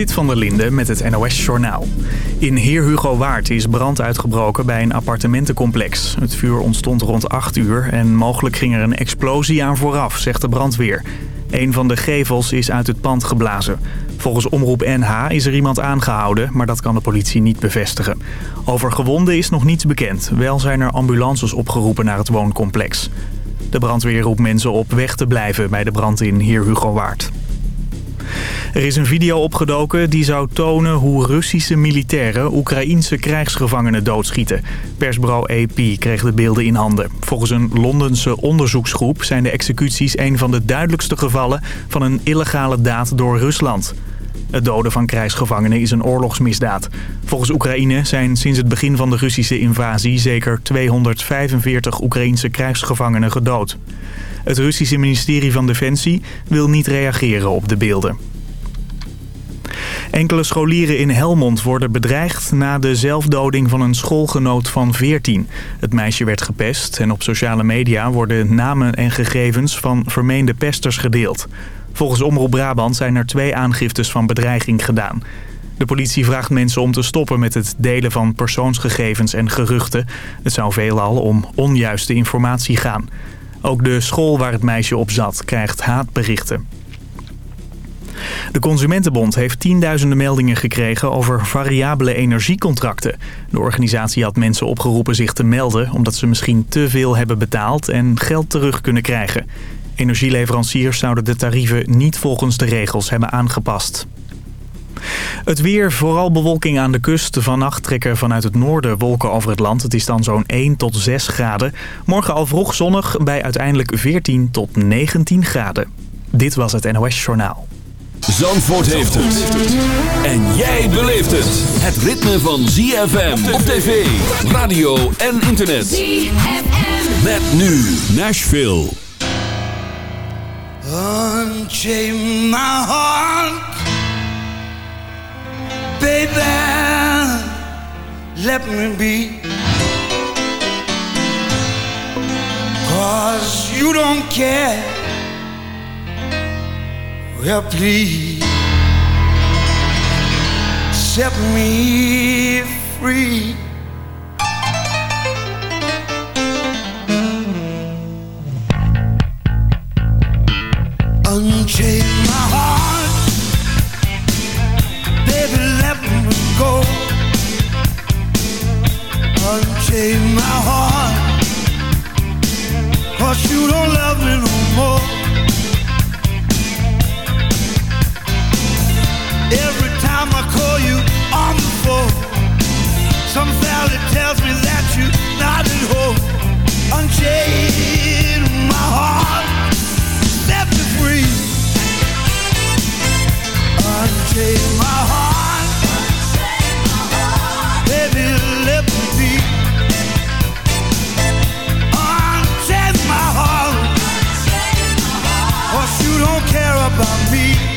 Zit van der Linde met het NOS-journaal. In Heer Hugo Waard is brand uitgebroken bij een appartementencomplex. Het vuur ontstond rond 8 uur en mogelijk ging er een explosie aan vooraf, zegt de brandweer. Een van de gevels is uit het pand geblazen. Volgens Omroep NH is er iemand aangehouden, maar dat kan de politie niet bevestigen. Over gewonden is nog niets bekend. Wel zijn er ambulances opgeroepen naar het wooncomplex. De brandweer roept mensen op weg te blijven bij de brand in Heer Hugo Waard. Er is een video opgedoken die zou tonen hoe Russische militairen Oekraïense krijgsgevangenen doodschieten. Persbureau AP kreeg de beelden in handen. Volgens een Londense onderzoeksgroep zijn de executies een van de duidelijkste gevallen van een illegale daad door Rusland. Het doden van krijgsgevangenen is een oorlogsmisdaad. Volgens Oekraïne zijn sinds het begin van de Russische invasie zeker 245 Oekraïense krijgsgevangenen gedood. Het Russische ministerie van Defensie wil niet reageren op de beelden. Enkele scholieren in Helmond worden bedreigd na de zelfdoding van een schoolgenoot van 14. Het meisje werd gepest en op sociale media worden namen en gegevens van vermeende pesters gedeeld. Volgens Omroep Brabant zijn er twee aangiftes van bedreiging gedaan. De politie vraagt mensen om te stoppen met het delen van persoonsgegevens en geruchten. Het zou veelal om onjuiste informatie gaan. Ook de school waar het meisje op zat krijgt haatberichten. De Consumentenbond heeft tienduizenden meldingen gekregen over variabele energiecontracten. De organisatie had mensen opgeroepen zich te melden omdat ze misschien te veel hebben betaald en geld terug kunnen krijgen. Energieleveranciers zouden de tarieven niet volgens de regels hebben aangepast. Het weer, vooral bewolking aan de kust. Vannacht trekken vanuit het noorden wolken over het land. Het is dan zo'n 1 tot 6 graden. Morgen al vroeg zonnig bij uiteindelijk 14 tot 19 graden. Dit was het NOS Journaal. Zandvoort heeft het. En jij beleeft het. Het ritme van ZFM op tv, radio en internet. ZFM. Met nu Nashville. Unchain my heart Baby Let me be Cause you don't care Well please Set me free. Unchain my heart. Baby, let me go. Unchain my heart. Cause you don't love me no more Every time I call you on the phone Some valley tells me that you're not at home Unchain my heart set me free. Unchain my heart. Baby, let me be. Unchain my heart. You don't care about me.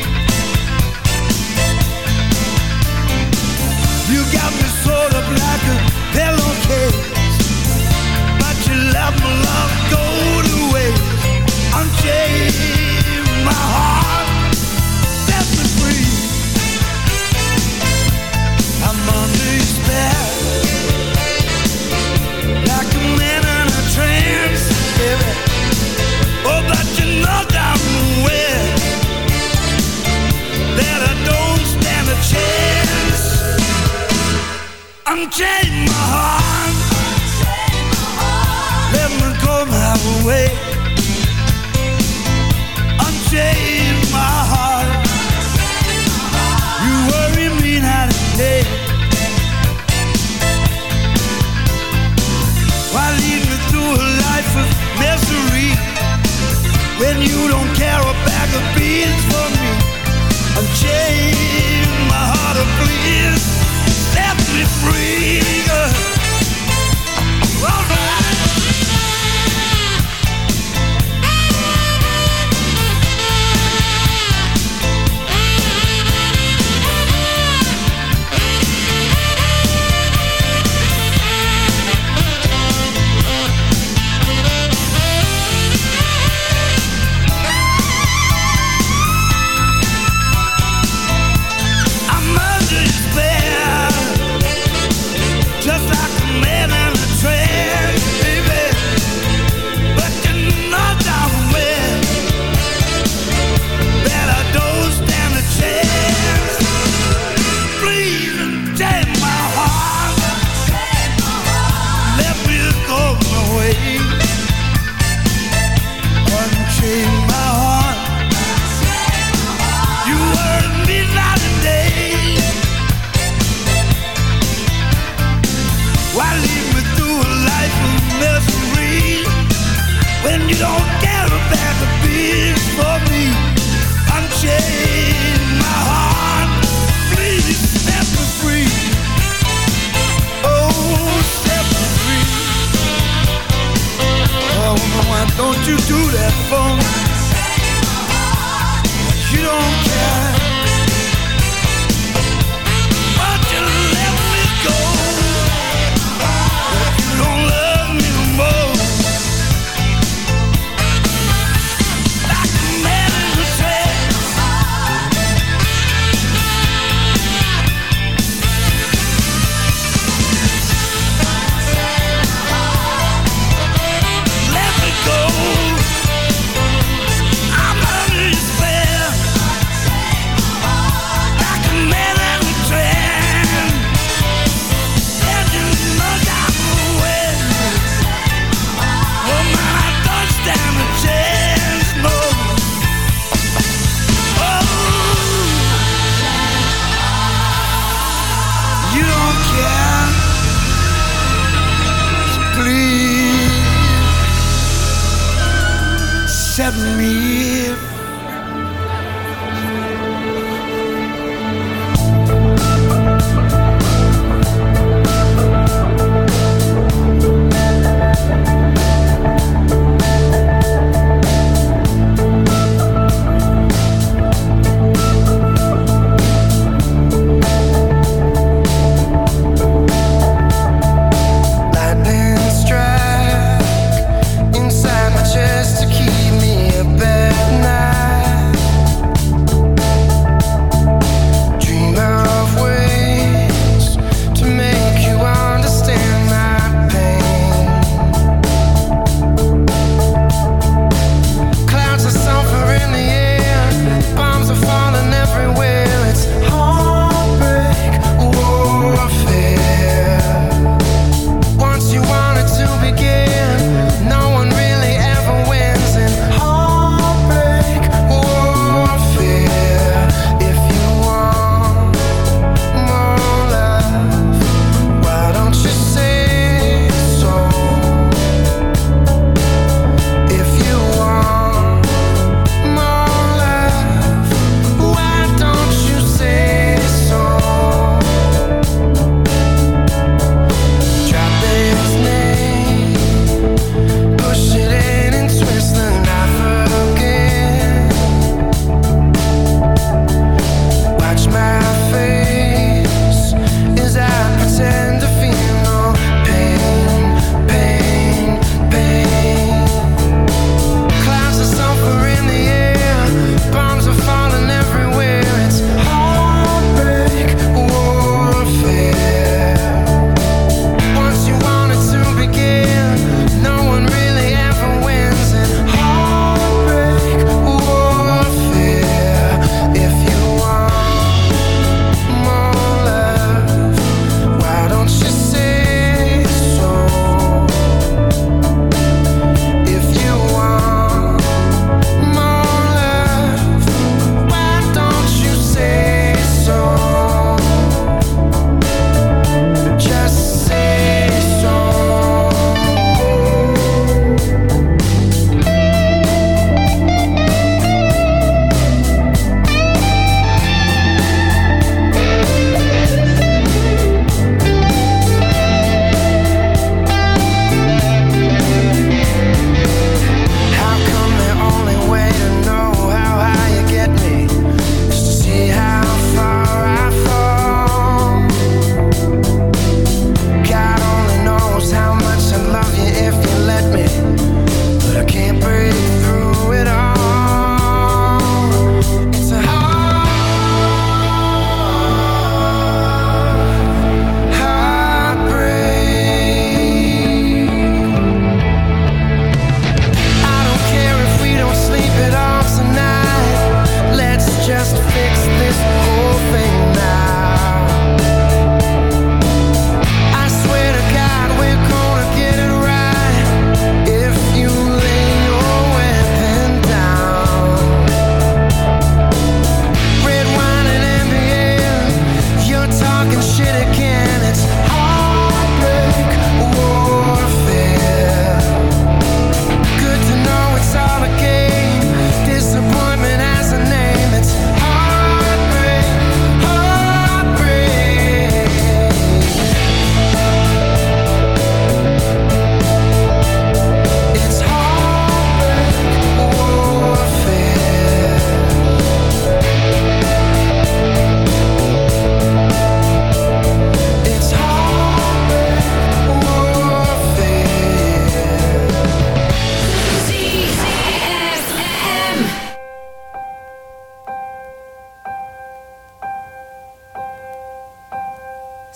Love go to waste.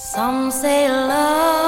Some say love.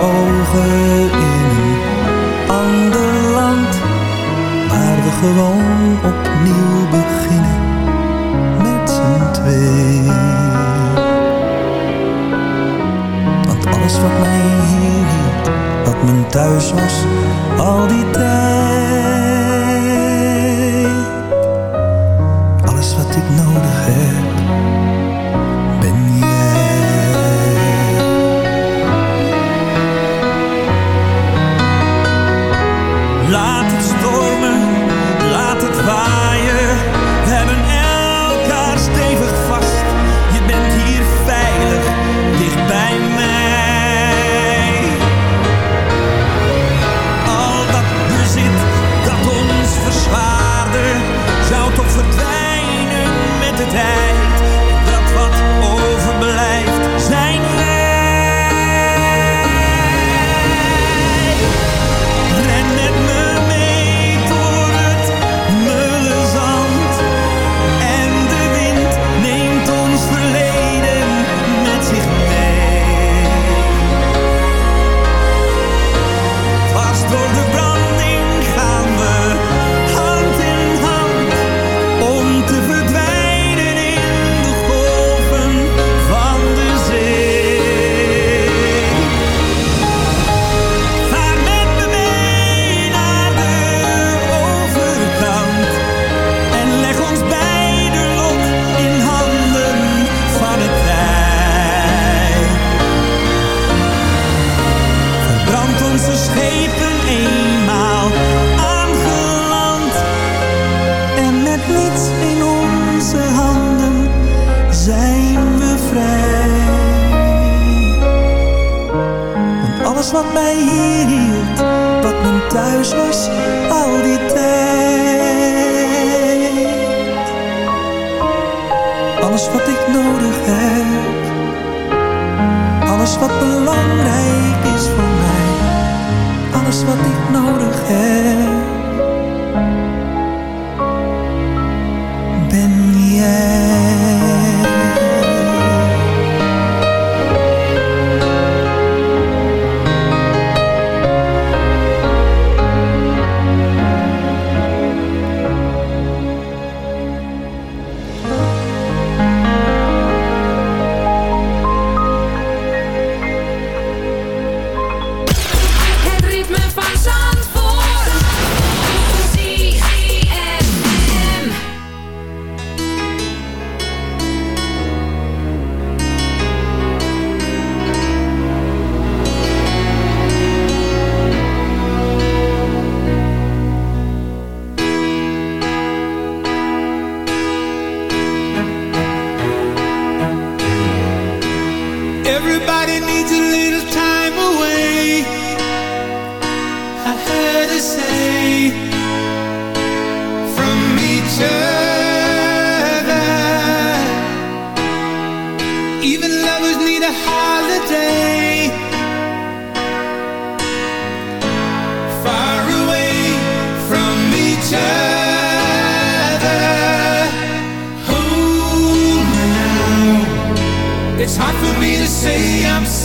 ogen in een ander land Waar we gewoon opnieuw beginnen met z'n twee Want alles wat mij hier hield, wat mijn thuis was, al die tijd. Alles wat ik nodig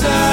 say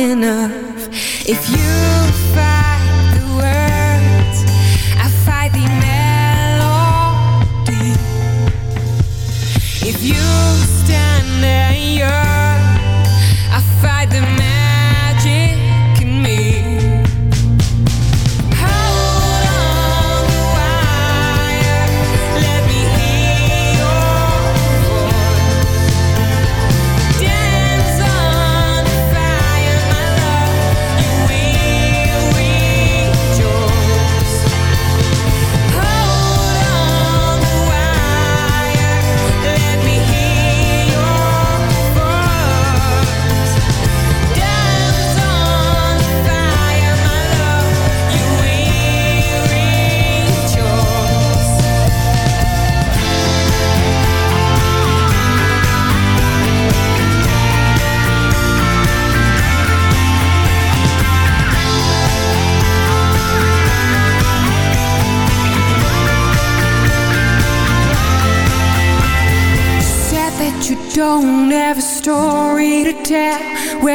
not enough.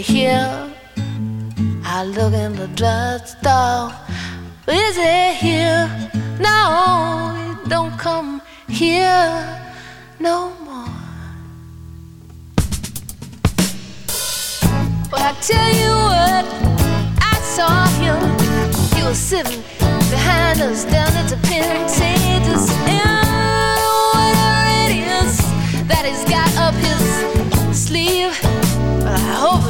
you here? I look in the drugstore. Is it here? No, it don't come here no more. But I tell you what, I saw him. He was sitting behind us down at the Pentagons. And whatever it is that he's got up his sleeve, well, I hope.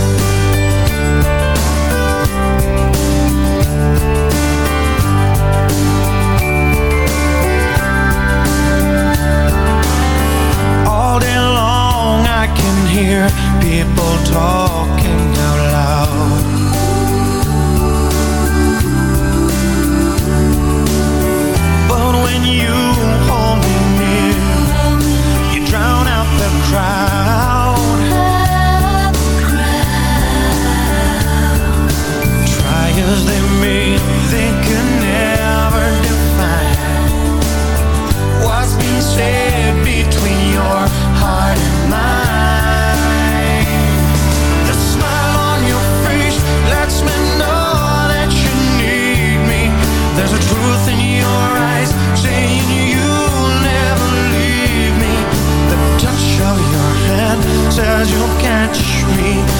hear people talking out loud. But when you hold me near You drown out the crowd. Try as they says you'll catch me.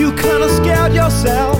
You kinda scared yourself,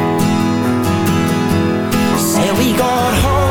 We got holes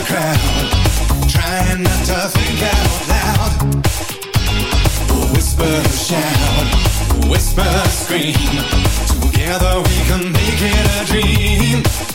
The crowd, trying not to think out loud. Whisper, shout, whisper, scream. Together we can make it a dream.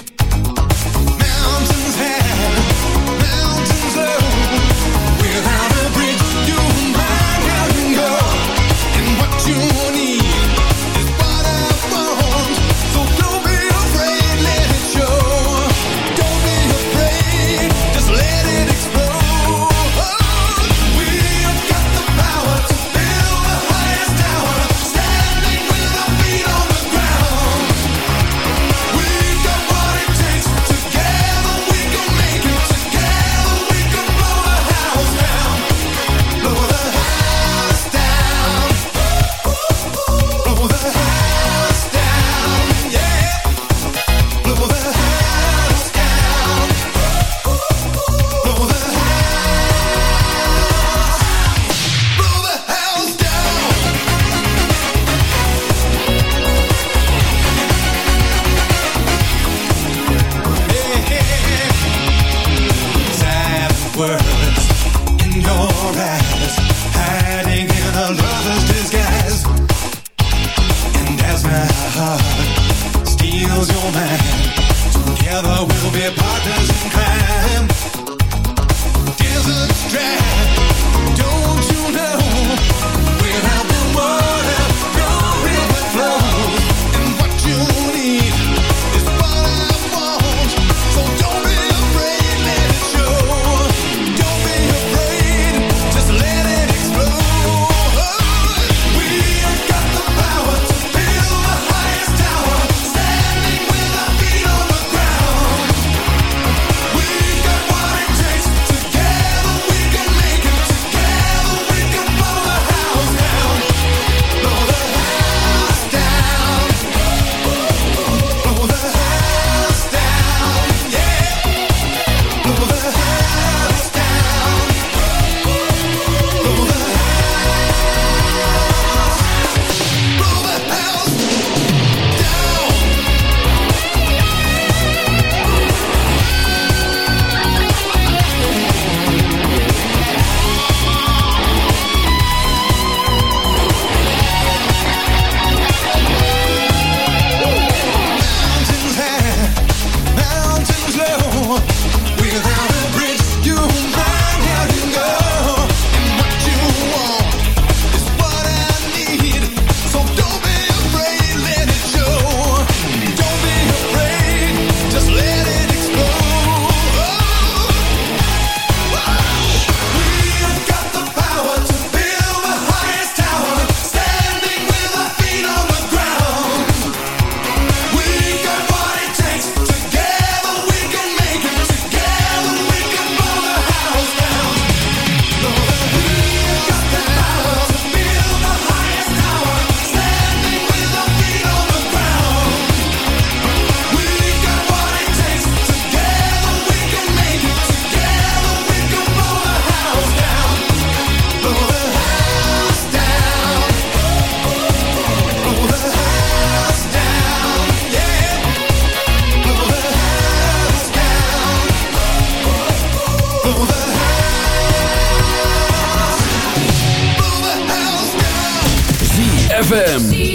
ZFM.